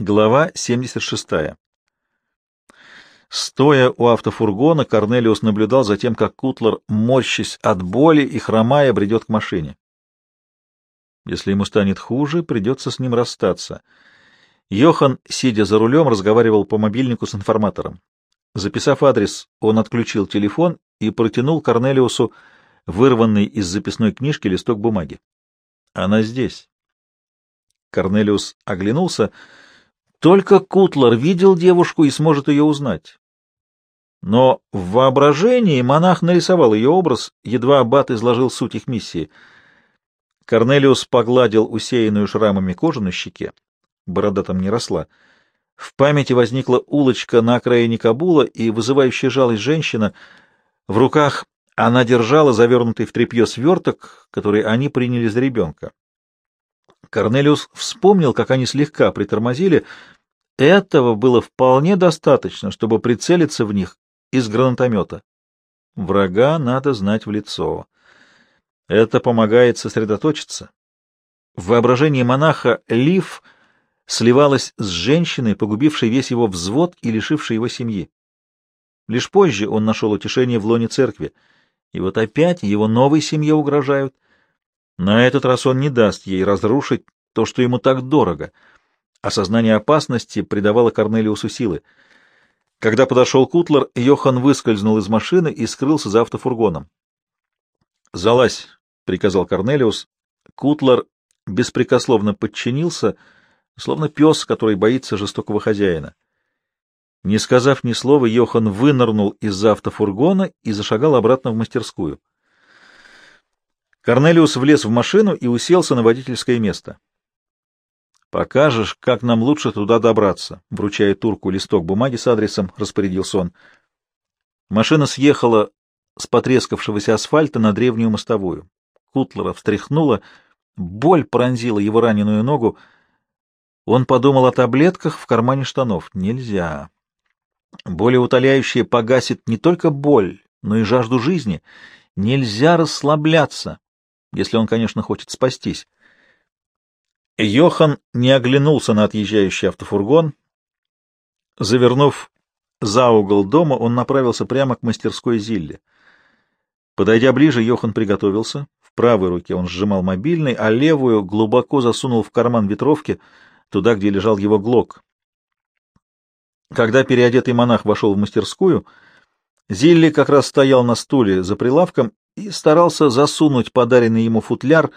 Глава 76. Стоя у автофургона, Корнелиус наблюдал за тем, как Кутлер, морщась от боли и хромая, бредет к машине. Если ему станет хуже, придется с ним расстаться. Йохан, сидя за рулем, разговаривал по мобильнику с информатором. Записав адрес, он отключил телефон и протянул Корнелиусу вырванный из записной книжки листок бумаги. «Она здесь». Корнелиус оглянулся — только Кутлер видел девушку и сможет ее узнать. Но в воображении монах нарисовал ее образ, едва аббат изложил суть их миссии. Корнелиус погладил усеянную шрамами кожу на щеке. Борода там не росла. В памяти возникла улочка на окраине Кабула и вызывающая жалость женщина. В руках она держала завернутый в тряпье сверток, который они приняли за ребенка. Корнелиус вспомнил, как они слегка притормозили. Этого было вполне достаточно, чтобы прицелиться в них из гранатомета. Врага надо знать в лицо. Это помогает сосредоточиться. В воображении монаха Лив сливалась с женщиной, погубившей весь его взвод и лишившей его семьи. Лишь позже он нашел утешение в лоне церкви. И вот опять его новой семье угрожают — на этот раз он не даст ей разрушить то, что ему так дорого. Осознание опасности придавало Корнелиусу силы. Когда подошел Кутлер, Йохан выскользнул из машины и скрылся за автофургоном. «Залазь», — приказал Корнелиус. Кутлер беспрекословно подчинился, словно пес, который боится жестокого хозяина. Не сказав ни слова, Йохан вынырнул из-за автофургона и зашагал обратно в мастерскую. Корнелиус влез в машину и уселся на водительское место. «Покажешь, как нам лучше туда добраться», — вручая турку листок бумаги с адресом, распорядился он. Машина съехала с потрескавшегося асфальта на древнюю мостовую. Кутлера встряхнула, боль пронзила его раненую ногу. Он подумал о таблетках в кармане штанов. Нельзя. Болеутоляющее погасит не только боль, но и жажду жизни. Нельзя расслабляться если он, конечно, хочет спастись. Йохан не оглянулся на отъезжающий автофургон. Завернув за угол дома, он направился прямо к мастерской Зилле. Подойдя ближе, Йохан приготовился. В правой руке он сжимал мобильный, а левую глубоко засунул в карман ветровки, туда, где лежал его глок. Когда переодетый монах вошел в мастерскую, Зилли как раз стоял на стуле за прилавком и старался засунуть подаренный ему футляр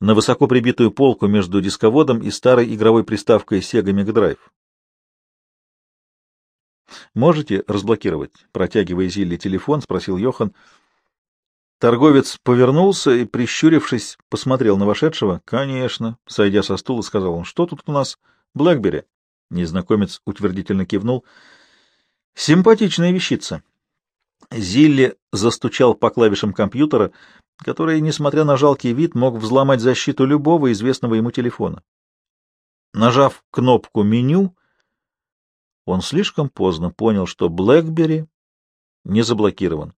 на высоко прибитую полку между дисководом и старой игровой приставкой Sega Mega Drive. «Можете разблокировать?» — протягивая Зилли телефон, спросил Йохан. Торговец повернулся и, прищурившись, посмотрел на вошедшего. «Конечно», — сойдя со стула, сказал он. «Что тут у нас? Блэкбери?» Незнакомец утвердительно кивнул. «Симпатичная вещица. Зилли застучал по клавишам компьютера, который, несмотря на жалкий вид, мог взломать защиту любого известного ему телефона. Нажав кнопку «Меню», он слишком поздно понял, что BlackBerry не заблокирован.